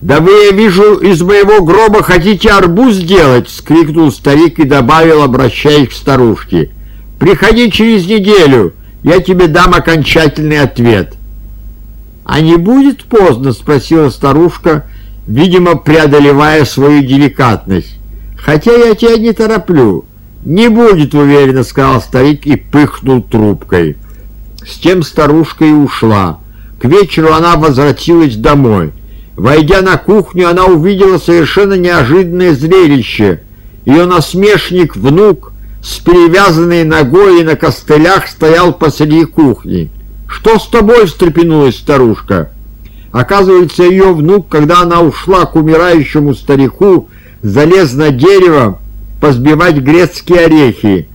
«Да вы, я вижу, из моего гроба хотите арбуз сделать!» — скрикнул старик и добавил, обращаясь к старушке. «Приходи через неделю, я тебе дам окончательный ответ». «А не будет поздно?» — спросила старушка, видимо, преодолевая свою деликатность. «Хотя я тебя не тороплю». «Не будет», — уверенно сказал старик и пыхнул трубкой. С тем старушка и ушла. К вечеру она возвратилась домой. Войдя на кухню, она увидела совершенно неожиданное зрелище. Ее насмешник, внук, с перевязанной ногой и на костылях стоял посреди кухни. «Что с тобой?» — встрепенулась старушка. Оказывается, ее внук, когда она ушла к умирающему старику, залез на дерево позбивать грецкие орехи.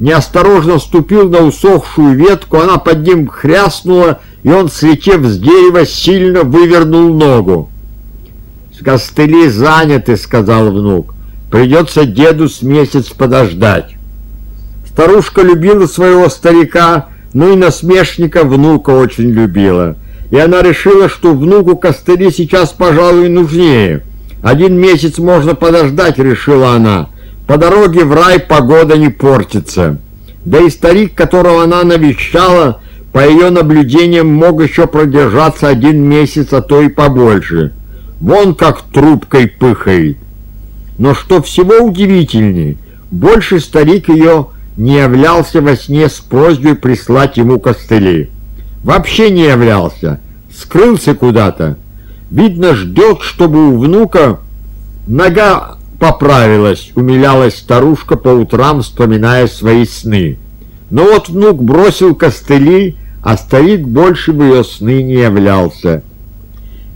Неосторожно ступил на усохшую ветку, она под ним хряснула и он, слетев с дерева, сильно вывернул ногу. «Костыли заняты», — сказал внук. «Придется деду с месяц подождать». Старушка любила своего старика, ну и насмешника внука очень любила. И она решила, что внуку костыли сейчас, пожалуй, нужнее. Один месяц можно подождать, решила она. По дороге в рай погода не портится. Да и старик, которого она навещала, по ее наблюдениям, мог еще продержаться один месяц, а то и побольше. Вон как трубкой пыхает. Но что всего удивительнее, больше старик ее не являлся во сне с просьбой прислать ему костыли. Вообще не являлся, скрылся куда-то. Видно, ждет, чтобы у внука нога поправилась, умилялась старушка по утрам, вспоминая свои сны. Но вот внук бросил костыли, а старик больше в ее сны не являлся.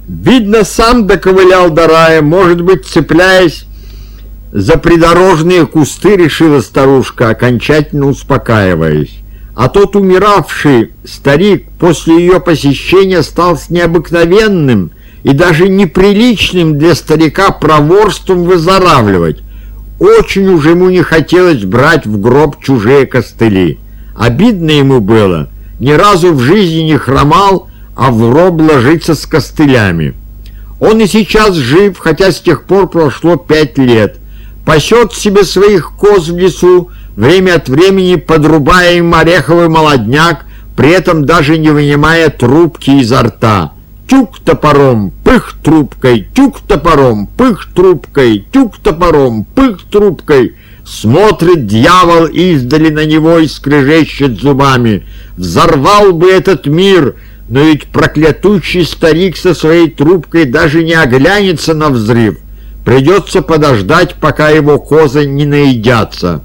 Видно, сам доковылял до рая, может быть, цепляясь за придорожные кусты, решила старушка, окончательно успокаиваясь. А тот умиравший старик после ее посещения стал с необыкновенным и даже неприличным для старика проворством выздоравливать. Очень уж ему не хотелось брать в гроб чужие костыли. Обидно ему было, ни разу в жизни не хромал, а в гроб ложится с костылями. Он и сейчас жив, хотя с тех пор прошло пять лет. Пасет себе своих коз в лесу, время от времени подрубая им ореховый молодняк, при этом даже не вынимая трубки изо рта. Тюк топором, пых трубкой, тюк топором, пых трубкой, тюк топором, пых трубкой. Смотрит дьявол издали на него и скрежещет зубами. Взорвал бы этот мир, но ведь проклятущий старик со своей трубкой даже не оглянется на взрыв. Придется подождать, пока его козы не наедятся.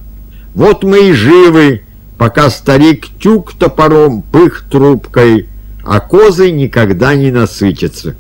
Вот мы и живы, пока старик тюк топором, пых трубкой, а козы никогда не насытятся.